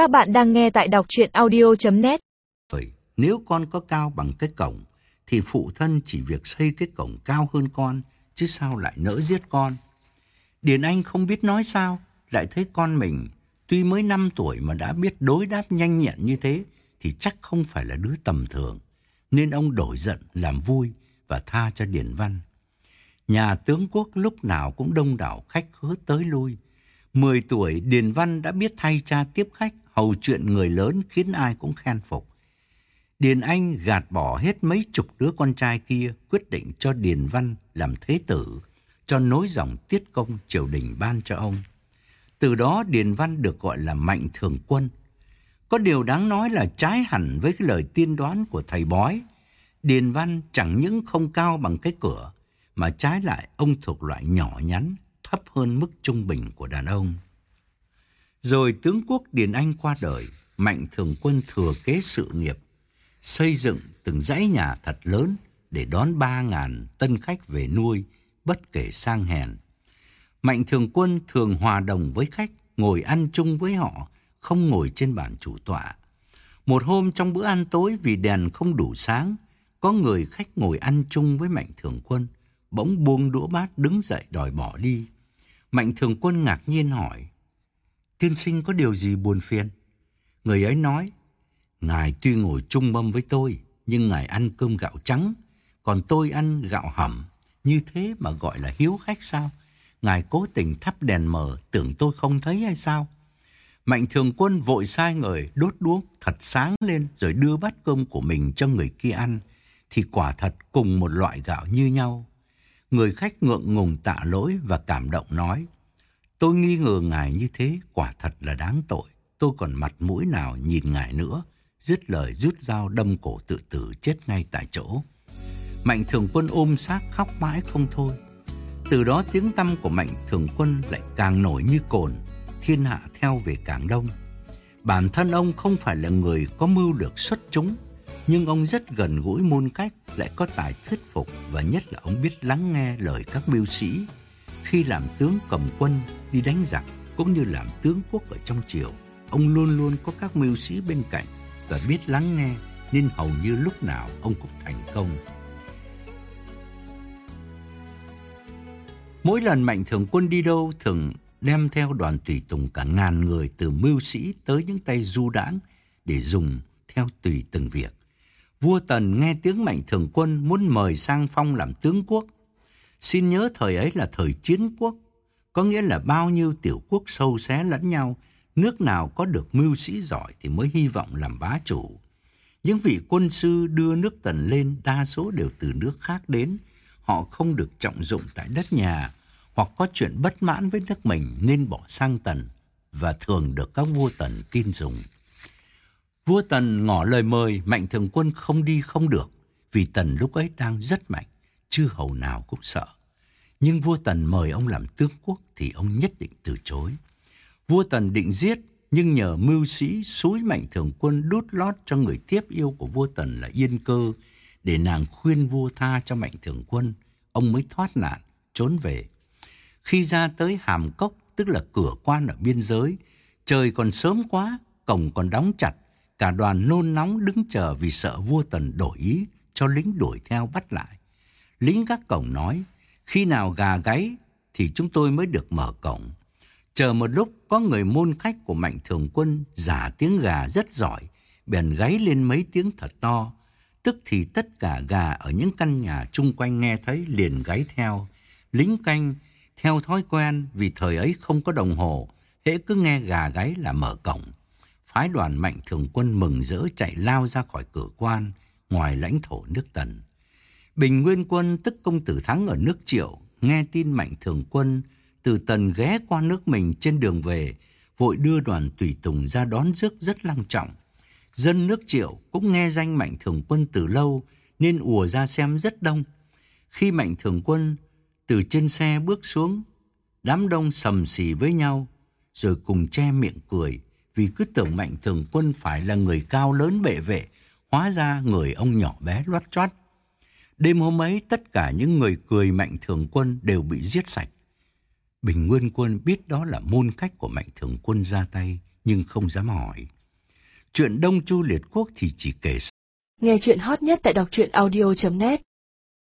Các bạn đang nghe tại đọc chuyện audio.net nếu con có cao bằng cái cổng, thì phụ thân chỉ việc xây cái cổng cao hơn con, chứ sao lại nỡ giết con. Điền Anh không biết nói sao, lại thấy con mình, tuy mới 5 tuổi mà đã biết đối đáp nhanh nhẹn như thế, thì chắc không phải là đứa tầm thường. Nên ông đổi giận làm vui và tha cho Điền Văn. Nhà tướng quốc lúc nào cũng đông đảo khách khứa tới lui. 10 tuổi Điền Văn đã biết thay cha tiếp khách, hầu chuyện người lớn khiến ai cũng khen phục. Điền Anh gạt bỏ hết mấy chục đứa con trai kia, quyết định cho Điền Văn làm thế tử, cho nối dòng tiết công triều đình ban cho ông. Từ đó Điền Văn được gọi là Mạnh Thường Quân. Có điều đáng nói là trái hẳn với cái lời tiên đoán của thầy bói. Điền Văn chẳng những không cao bằng cái cửa, mà trái lại ông thuộc loại nhỏ nhắn, thấp hơn mức trung bình của đàn ông. Rồi tướng quốc Điền Anh qua đời, Mạnh Thường Quân thừa kế sự nghiệp, xây dựng từng dãy nhà thật lớn để đón ba ngàn tân khách về nuôi, bất kể sang hèn. Mạnh Thường Quân thường hòa đồng với khách, ngồi ăn chung với họ, không ngồi trên bàn chủ tọa. Một hôm trong bữa ăn tối vì đèn không đủ sáng, có người khách ngồi ăn chung với Mạnh Thường Quân, bỗng buông đũa bát đứng dậy đòi bỏ đi. Mạnh Thường Quân ngạc nhiên hỏi, tiên sinh có điều gì buồn phiền? Người ấy nói, Ngài tuy ngồi chung mâm với tôi, nhưng Ngài ăn cơm gạo trắng, còn tôi ăn gạo hầm. Như thế mà gọi là hiếu khách sao? Ngài cố tình thắp đèn mờ, tưởng tôi không thấy hay sao? Mạnh thường quân vội sai người đốt đuốc thật sáng lên rồi đưa bát cơm của mình cho người kia ăn, thì quả thật cùng một loại gạo như nhau. Người khách ngượng ngùng tạ lỗi và cảm động nói, tôi nghi ngờ ngài như thế quả thật là đáng tội, tôi còn mặt mũi nào nhìn ngài nữa. Dứt lời rút dao đâm cổ tự tử chết ngay tại chỗ. Mạnh thường quân ôm xác khóc mãi không thôi. Từ đó tiếng tăm của Mạnh thường quân lại càng nổi như cồn, thiên hạ theo về càng đông. Bản thân ông không phải là người có mưu lược xuất chúng, nhưng ông rất gần gũi môn cách, lại có tài thuyết phục và nhất là ông biết lắng nghe lời các mưu sĩ. Khi làm tướng cầm quân đi đánh giặc cũng như làm tướng quốc ở trong triều, ông luôn luôn có các mưu sĩ bên cạnh và biết lắng nghe nên hầu như lúc nào ông cũng thành công. Mỗi lần Mạnh Thường Quân đi đâu thường đem theo đoàn tùy tùng cả ngàn người từ mưu sĩ tới những tay du đãng để dùng theo tùy từng việc. Vua Tần nghe tiếng Mạnh Thường Quân muốn mời sang phong làm tướng quốc. Xin nhớ thời ấy là thời chiến quốc, có nghĩa là bao nhiêu tiểu quốc sâu xé lẫn nhau, nước nào có được mưu sĩ giỏi thì mới hy vọng làm bá chủ. Những vị quân sư đưa nước Tần lên đa số đều từ nước khác đến, họ không được trọng dụng tại đất nhà hoặc có chuyện bất mãn với nước mình nên bỏ sang Tần và thường được các vua Tần tin dùng. Vua Tần ngỏ lời mời Mạnh Thường Quân không đi không được vì Tần lúc ấy đang rất mạnh, chư hầu nào cũng sợ. Nhưng vua Tần mời ông làm tướng quốc thì ông nhất định từ chối. Vua Tần định giết nhưng nhờ mưu sĩ xúi Mạnh Thường Quân đút lót cho người tiếp yêu của vua Tần là Yên Cơ để nàng khuyên vua tha cho Mạnh Thường Quân, ông mới thoát nạn, trốn về. Khi ra tới Hàm Cốc, tức là cửa quan ở biên giới, trời còn sớm quá, cổng còn đóng chặt, cả đoàn nôn nóng đứng chờ vì sợ vua Tần đổi ý, cho lính đuổi theo bắt lại. Lính các cổng nói, khi nào gà gáy thì chúng tôi mới được mở cổng. Chờ một lúc có người môn khách của Mạnh Thường Quân giả tiếng gà rất giỏi, bèn gáy lên mấy tiếng thật to. Tức thì tất cả gà ở những căn nhà chung quanh nghe thấy liền gáy theo. Lính canh theo thói quen vì thời ấy không có đồng hồ, hễ cứ nghe gà gáy là mở cổng. Phái đoàn Mạnh Thường Quân mừng rỡ chạy lao ra khỏi cửa quan, ngoài lãnh thổ nước Tần. Bình Nguyên Quân tức công tử thắng ở nước Triệu, nghe tin Mạnh Thường Quân từ Tần ghé qua nước mình trên đường về, vội đưa đoàn tùy tùng ra đón rước rất long trọng. Dân nước Triệu cũng nghe danh Mạnh Thường Quân từ lâu nên ùa ra xem rất đông. Khi Mạnh Thường Quân từ trên xe bước xuống, đám đông sầm xì với nhau, rồi cùng che miệng cười vì cứ tưởng Mạnh Thường Quân phải là người cao lớn bệ vệ, hóa ra người ông nhỏ bé loát choát. Đêm hôm ấy tất cả những người cười Mạnh Thường Quân đều bị giết sạch. Bình Nguyên Quân biết đó là môn cách của Mạnh Thường Quân ra tay nhưng không dám hỏi. Chuyện Đông Chu Liệt Quốc thì chỉ kể Nghe chuyện hot nhất tại đọc truyện audio.net